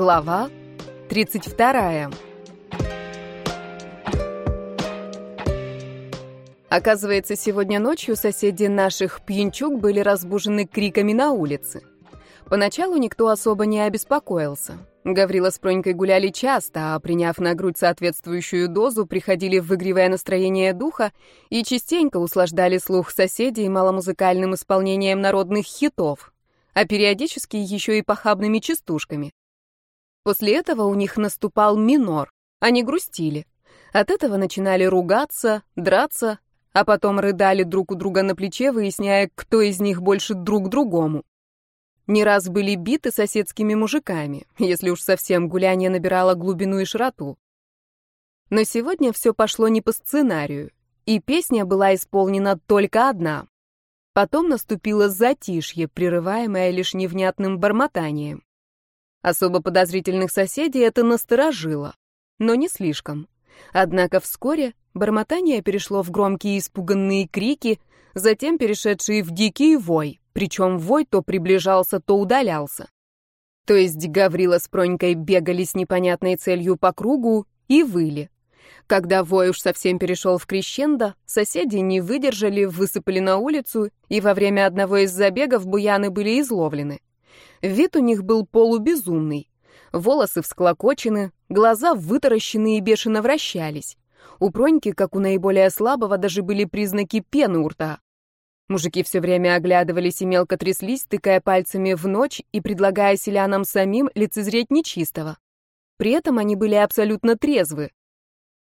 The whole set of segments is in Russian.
Глава 32. Оказывается, сегодня ночью соседи наших пьянчук были разбужены криками на улице. Поначалу никто особо не обеспокоился. Гаврила с Пронькой гуляли часто, а приняв на грудь соответствующую дозу, приходили в игривое настроение духа и частенько услаждали слух соседей маломузыкальным исполнением народных хитов, а периодически еще и похабными частушками. После этого у них наступал минор. Они грустили. От этого начинали ругаться, драться, а потом рыдали друг у друга на плече, выясняя, кто из них больше друг другому. Не раз были биты соседскими мужиками, если уж совсем гуляние набирало глубину и широту. Но сегодня все пошло не по сценарию, и песня была исполнена только одна. Потом наступило затишье, прерываемое лишь невнятным бормотанием. Особо подозрительных соседей это насторожило, но не слишком. Однако вскоре бормотание перешло в громкие испуганные крики, затем перешедшие в дикий вой, причем вой то приближался, то удалялся. То есть Гаврила с Пронькой бегали с непонятной целью по кругу и выли. Когда вой уж совсем перешел в крещендо, соседи не выдержали, высыпали на улицу, и во время одного из забегов буяны были изловлены. Вид у них был полубезумный. Волосы всклокочены, глаза вытаращены и бешено вращались. У Проньки, как у наиболее слабого, даже были признаки пены у рта. Мужики все время оглядывались и мелко тряслись, тыкая пальцами в ночь и предлагая селянам самим лицезреть нечистого. При этом они были абсолютно трезвы.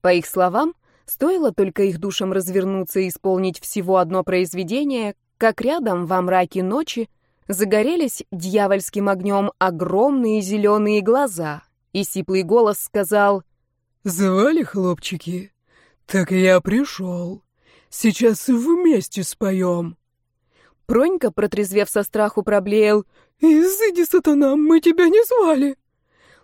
По их словам, стоило только их душам развернуться и исполнить всего одно произведение, как рядом во мраке ночи загорелись дьявольским огнем огромные зеленые глаза, и сиплый голос сказал «Звали, хлопчики? Так я пришел. Сейчас вместе споем». Пронька, протрезвев со страху, проблеял «Изыди, сатана, мы тебя не звали».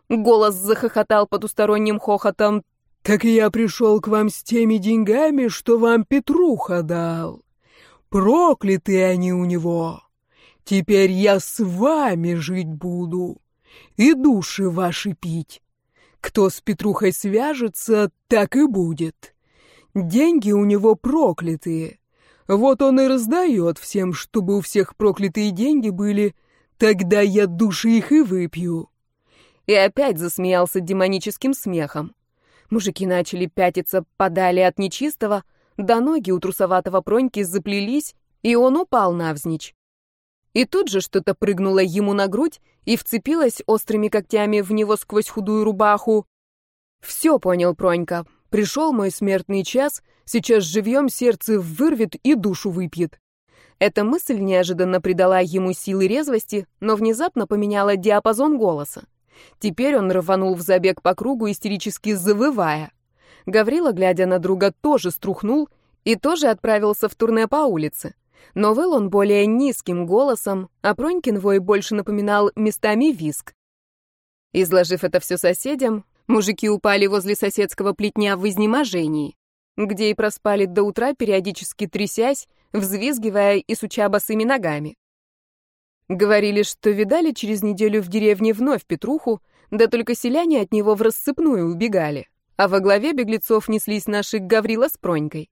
Голос захохотал потусторонним хохотом. «Так я пришел к вам с теми деньгами, что вам Петруха дал. Прокляты они у него. Теперь я с вами жить буду и души ваши пить. Кто с Петрухой свяжется, так и будет. Деньги у него проклятые. Вот он и раздает всем, чтобы у всех проклятые деньги были. Тогда я души их и выпью». И опять засмеялся демоническим смехом. Мужики начали пятиться подали от нечистого, до ноги у трусоватого Проньки заплелись, и он упал навзничь. И тут же что-то прыгнуло ему на грудь и вцепилось острыми когтями в него сквозь худую рубаху. «Все понял Пронька. Пришел мой смертный час, сейчас живьем сердце вырвет и душу выпьет». Эта мысль неожиданно придала ему силы резвости, но внезапно поменяла диапазон голоса. Теперь он рванул в забег по кругу, истерически завывая. Гаврила, глядя на друга, тоже струхнул и тоже отправился в турне по улице. Но выл он более низким голосом, а Пронькин вой больше напоминал местами виск. Изложив это все соседям, мужики упали возле соседского плетня в изнеможении, где и проспали до утра, периодически трясясь, взвизгивая и суча босыми ногами. Говорили, что видали через неделю в деревне вновь Петруху, да только селяне от него в рассыпную убегали, а во главе беглецов неслись наши Гаврила с Пронькой.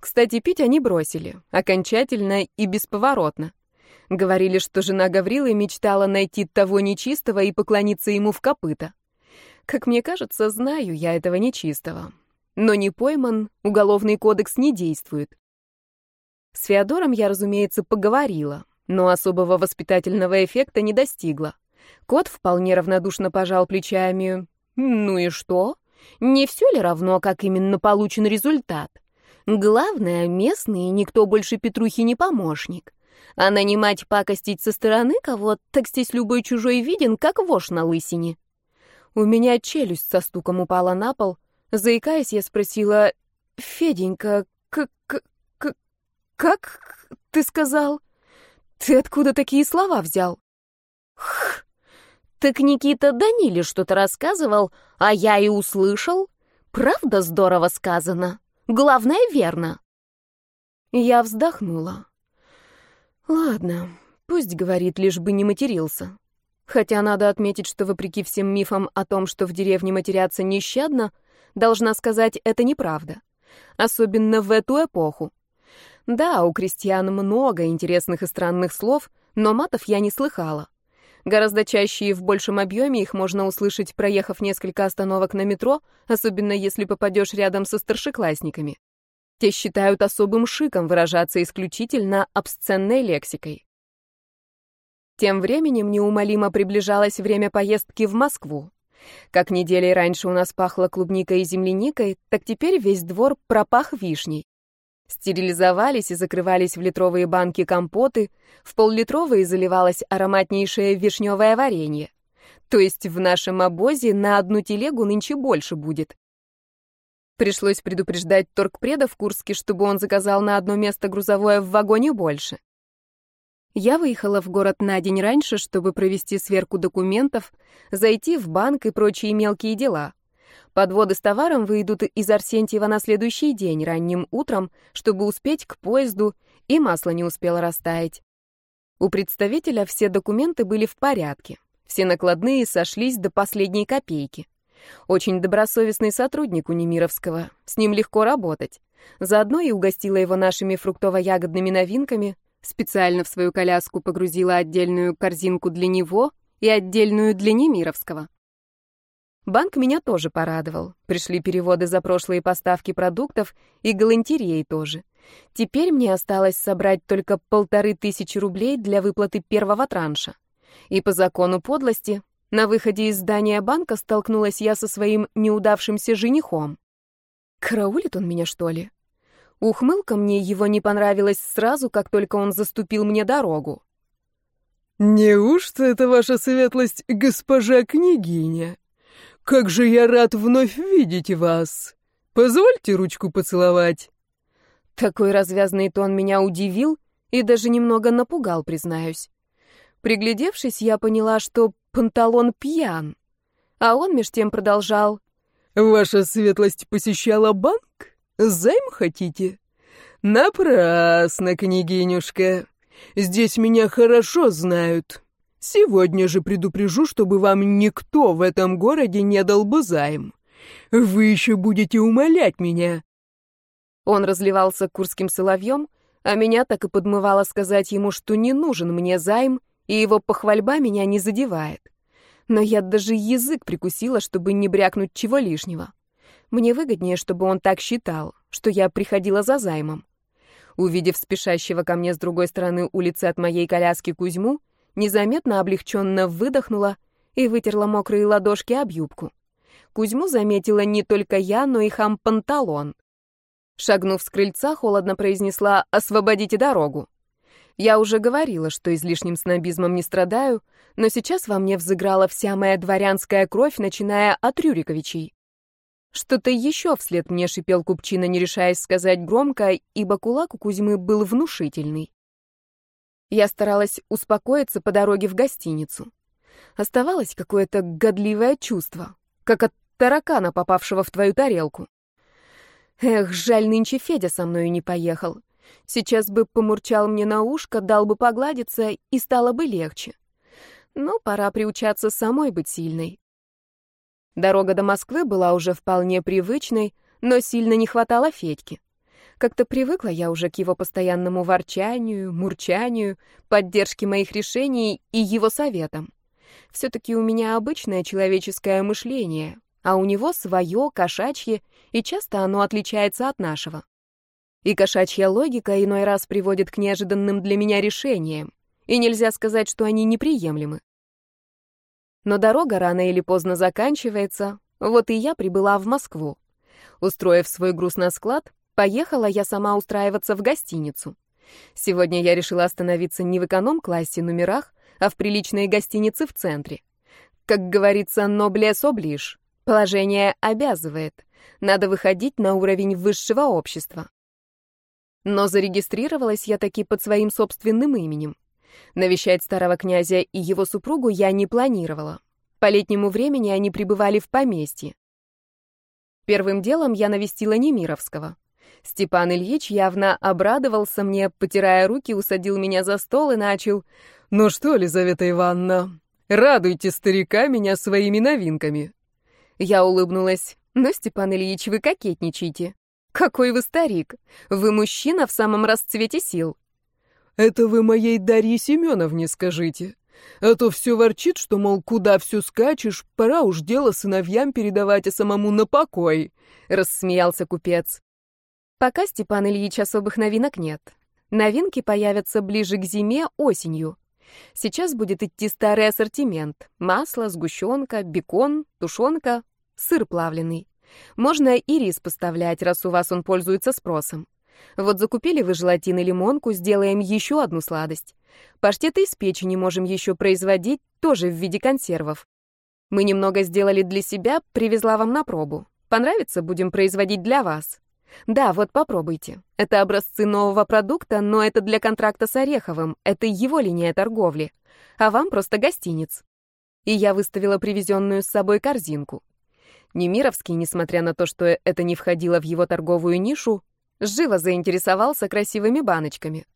Кстати, пить они бросили, окончательно и бесповоротно. Говорили, что жена Гаврилы мечтала найти того нечистого и поклониться ему в копыта. Как мне кажется, знаю я этого нечистого. Но не пойман, уголовный кодекс не действует. С Феодором я, разумеется, поговорила, но особого воспитательного эффекта не достигла. Кот вполне равнодушно пожал плечами. Ну и что? Не все ли равно, как именно получен результат? Главное, местный никто больше Петрухи не помощник. А нанимать пакостить со стороны кого, так здесь любой чужой виден, как вошь на лысине. У меня челюсть со стуком упала на пол. Заикаясь, я спросила, «Феденька, как... как... как ты сказал? Ты откуда такие слова взял?» «Хх, так Никита Даниле что-то рассказывал, а я и услышал. Правда здорово сказано?» Главное, верно. Я вздохнула. Ладно, пусть говорит, лишь бы не матерился. Хотя надо отметить, что вопреки всем мифам о том, что в деревне матерятся нещадно, должна сказать, это неправда. Особенно в эту эпоху. Да, у крестьян много интересных и странных слов, но матов я не слыхала. Гораздо чаще и в большем объеме их можно услышать, проехав несколько остановок на метро, особенно если попадешь рядом со старшеклассниками. Те считают особым шиком выражаться исключительно обсценной лексикой. Тем временем неумолимо приближалось время поездки в Москву. Как неделей раньше у нас пахло клубникой и земляникой, так теперь весь двор пропах вишней. Стерилизовались и закрывались в литровые банки компоты, в поллитровые заливалось ароматнейшее вишневое варенье. То есть в нашем обозе на одну телегу нынче больше будет. Пришлось предупреждать торгпреда в Курске, чтобы он заказал на одно место грузовое в вагоне больше. Я выехала в город на день раньше, чтобы провести сверку документов, зайти в банк и прочие мелкие дела. Подводы с товаром выйдут из Арсентьева на следующий день, ранним утром, чтобы успеть к поезду, и масло не успело растаять. У представителя все документы были в порядке. Все накладные сошлись до последней копейки. Очень добросовестный сотрудник у Немировского, с ним легко работать. Заодно и угостила его нашими фруктово-ягодными новинками, специально в свою коляску погрузила отдельную корзинку для него и отдельную для Немировского. Банк меня тоже порадовал. Пришли переводы за прошлые поставки продуктов и галантереи тоже. Теперь мне осталось собрать только полторы тысячи рублей для выплаты первого транша. И по закону подлости, на выходе из здания банка столкнулась я со своим неудавшимся женихом. Караулит он меня, что ли? Ухмылка мне его не понравилась сразу, как только он заступил мне дорогу. «Неужто это ваша светлость, госпожа княгиня?» «Как же я рад вновь видеть вас! Позвольте ручку поцеловать!» Такой развязный тон меня удивил и даже немного напугал, признаюсь. Приглядевшись, я поняла, что панталон пьян. А он меж тем продолжал. «Ваша светлость посещала банк? Займ хотите?» «Напрасно, княгинюшка. Здесь меня хорошо знают. Сегодня же предупрежу, чтобы вам никто в этом городе не дал бы займ. Вы еще будете умолять меня». Он разливался курским соловьем, а меня так и подмывало сказать ему, что не нужен мне займ, и его похвальба меня не задевает. Но я даже язык прикусила, чтобы не брякнуть чего лишнего. Мне выгоднее, чтобы он так считал, что я приходила за займом. Увидев спешащего ко мне с другой стороны улицы от моей коляски Кузьму, незаметно облегченно выдохнула и вытерла мокрые ладошки об юбку. Кузьму заметила не только я, но и хам Панталон. Шагнув с крыльца, холодно произнесла «Освободите дорогу». Я уже говорила, что излишним снобизмом не страдаю, но сейчас во мне взыграла вся моя дворянская кровь, начиная от Рюриковичей. Что-то еще вслед мне шипел Купчина, не решаясь сказать громко, ибо кулак у Кузьмы был внушительный. Я старалась успокоиться по дороге в гостиницу. Оставалось какое-то годливое чувство, как от таракана, попавшего в твою тарелку. Эх, жаль, нынче Федя со мной не поехал. Сейчас бы помурчал мне на ушко, дал бы погладиться, и стало бы легче. Но пора приучаться самой быть сильной. Дорога до Москвы была уже вполне привычной, но сильно не хватало Федьки. Как-то привыкла я уже к его постоянному ворчанию, мурчанию, поддержке моих решений и его советам. Все-таки у меня обычное человеческое мышление, а у него свое, кошачье, и часто оно отличается от нашего. И кошачья логика иной раз приводит к неожиданным для меня решениям, и нельзя сказать, что они неприемлемы. Но дорога рано или поздно заканчивается, вот и я прибыла в Москву. Устроив свой груз на склад, Поехала я сама устраиваться в гостиницу. Сегодня я решила остановиться не в эконом-классе номерах, а в приличной гостинице в центре. Как говорится, ноблес оближ. Положение обязывает. Надо выходить на уровень высшего общества. Но зарегистрировалась я таки под своим собственным именем. Навещать старого князя и его супругу я не планировала. По летнему времени они пребывали в поместье. Первым делом я навестила Немировского. Степан Ильич явно обрадовался мне, потирая руки, усадил меня за стол и начал. «Ну что, Лизавета Ивановна, Радуйте старика меня своими новинками. Я улыбнулась. Но, Степан Ильич, вы кокетничаете. Какой вы старик. Вы мужчина в самом расцвете сил. Это вы моей Дарье Семеновне скажите. А то все ворчит, что, мол, куда все скачешь, пора уж дело сыновьям передавать, а самому на покой. Рассмеялся купец. Пока, Степан Ильич, особых новинок нет. Новинки появятся ближе к зиме, осенью. Сейчас будет идти старый ассортимент. Масло, сгущенка, бекон, тушенка, сыр плавленый. Можно и рис поставлять, раз у вас он пользуется спросом. Вот закупили вы желатин и лимонку, сделаем еще одну сладость. Паштеты из печени можем еще производить, тоже в виде консервов. Мы немного сделали для себя, привезла вам на пробу. Понравится, будем производить для вас. Да, вот попробуйте. Это образцы нового продукта, но это для контракта с Ореховым. Это его линия торговли. А вам просто гостиниц. И я выставила привезенную с собой корзинку. Немировский, несмотря на то, что это не входило в его торговую нишу, живо заинтересовался красивыми баночками.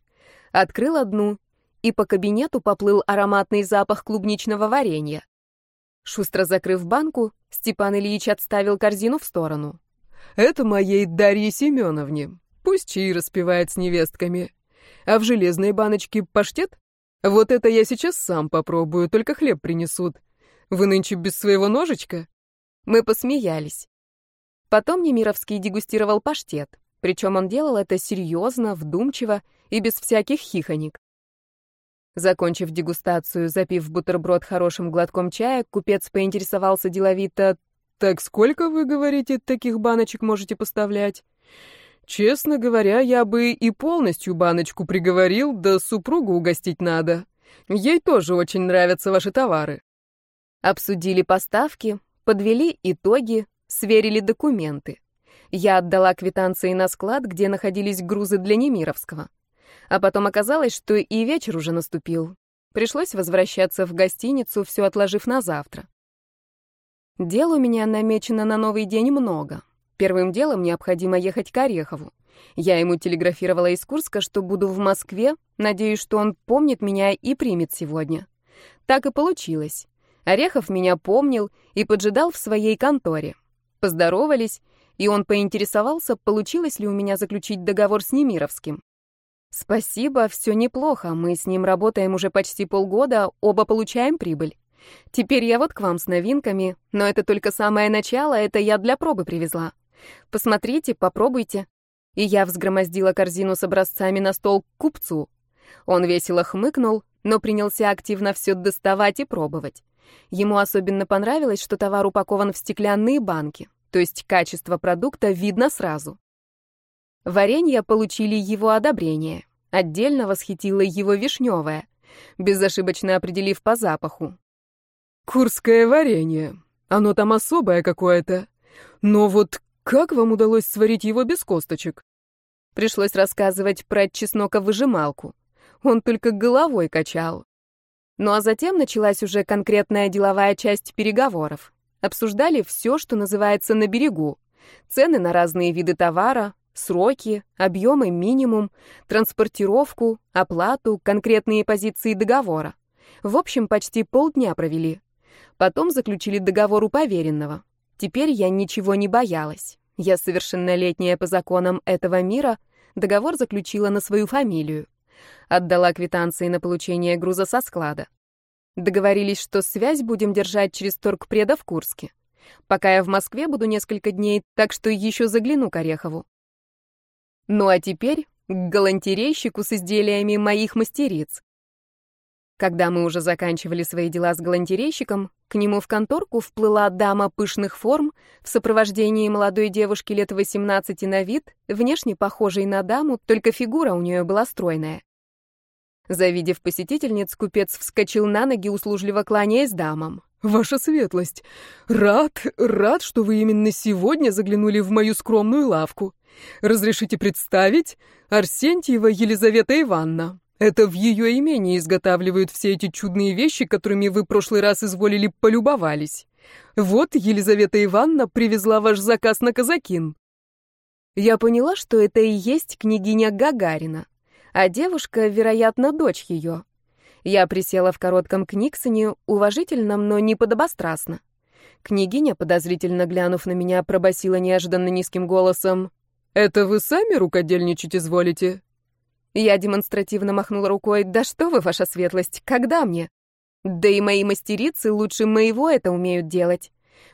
Открыл одну, и по кабинету поплыл ароматный запах клубничного варенья. Шустро закрыв банку, Степан Ильич отставил корзину в сторону. Это моей Дарье Семеновне. Пусть чаи распевает с невестками. А в железной баночке паштет? Вот это я сейчас сам попробую, только хлеб принесут. Вы нынче без своего ножичка?» Мы посмеялись. Потом Немировский дегустировал паштет. Причем он делал это серьезно, вдумчиво и без всяких хихоник. Закончив дегустацию, запив бутерброд хорошим глотком чая, купец поинтересовался деловито, так сколько, вы говорите, таких баночек можете поставлять? Честно говоря, я бы и полностью баночку приговорил, да супругу угостить надо. Ей тоже очень нравятся ваши товары. Обсудили поставки, подвели итоги, сверили документы. Я отдала квитанции на склад, где находились грузы для Немировского. А потом оказалось, что и вечер уже наступил. Пришлось возвращаться в гостиницу, все отложив на завтра. Дел у меня намечено на новый день много. Первым делом необходимо ехать к Орехову. Я ему телеграфировала из Курска, что буду в Москве, надеюсь, что он помнит меня и примет сегодня. Так и получилось. Орехов меня помнил и поджидал в своей конторе. Поздоровались, и он поинтересовался, получилось ли у меня заключить договор с Немировским. Спасибо, все неплохо, мы с ним работаем уже почти полгода, оба получаем прибыль. Теперь я вот к вам с новинками, но это только самое начало, это я для пробы привезла. Посмотрите, попробуйте. И я взгромоздила корзину с образцами на стол к купцу. Он весело хмыкнул, но принялся активно все доставать и пробовать. Ему особенно понравилось, что товар упакован в стеклянные банки, то есть качество продукта видно сразу. Варенье получили его одобрение. Отдельно восхитило его вишневое, безошибочно определив по запаху. Курское варенье. Оно там особое какое-то. Но вот как вам удалось сварить его без косточек? Пришлось рассказывать про чесноковыжималку. Он только головой качал. Ну а затем началась уже конкретная деловая часть переговоров. Обсуждали все, что называется на берегу. Цены на разные виды товара, сроки, объемы минимум, транспортировку, оплату, конкретные позиции договора. В общем, почти полдня провели. Потом заключили договор у поверенного. Теперь я ничего не боялась. Я совершеннолетняя по законам этого мира, договор заключила на свою фамилию. Отдала квитанции на получение груза со склада. Договорились, что связь будем держать через торгпреда в Курске. Пока я в Москве буду несколько дней, так что еще загляну к Орехову. Ну а теперь к галантерейщику с изделиями моих мастериц. Когда мы уже заканчивали свои дела с галантерейщиком, к нему в конторку вплыла дама пышных форм в сопровождении молодой девушки лет 18 на вид, внешне похожей на даму, только фигура у нее была стройная. Завидев посетительниц, купец вскочил на ноги, услужливо кланяясь дамам. «Ваша светлость, рад, рад, что вы именно сегодня заглянули в мою скромную лавку. Разрешите представить? Арсентьева Елизавета Ивановна, это в ее имении изготавливают все эти чудные вещи, которыми вы в прошлый раз изволили полюбовались. Вот Елизавета Ивановна привезла ваш заказ на казакин. Я поняла, что это и есть княгиня Гагарина, а девушка, вероятно, дочь ее. Я присела в коротком книгсоне, уважительном, но не подобострастно. Княгиня, подозрительно глянув на меня, пробасила неожиданно низким голосом. «Это вы сами рукодельничать изволите?» Я демонстративно махнула рукой. «Да что вы, ваша светлость, когда мне?» «Да и мои мастерицы лучше моего это умеют делать.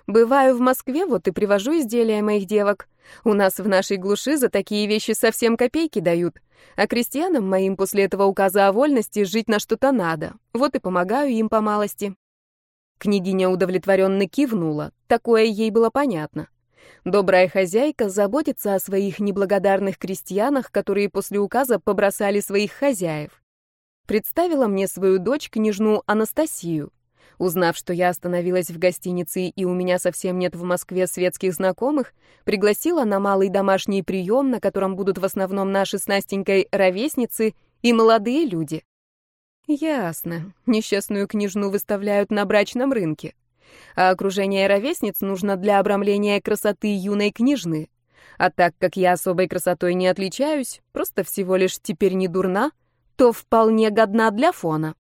Бываю в Москве, вот и привожу изделия моих девок. У нас в нашей глуши за такие вещи совсем копейки дают. А крестьянам моим после этого указа о вольности жить на что-то надо. Вот и помогаю им по малости». Княгиня удовлетворенно кивнула. Такое ей было понятно. Добрая хозяйка заботится о своих неблагодарных крестьянах, которые после указа побросали своих хозяев. Представила мне свою дочь, княжну Анастасию. Узнав, что я остановилась в гостинице и у меня совсем нет в Москве светских знакомых, пригласила на малый домашний прием, на котором будут в основном наши с Настенькой ровесницы и молодые люди. Ясно. Несчастную княжну выставляют на брачном рынке. А окружение ровесниц нужно для обрамления красоты юной княжны. А так как я особой красотой не отличаюсь, просто всего лишь теперь не дурна, то вполне годна для фона.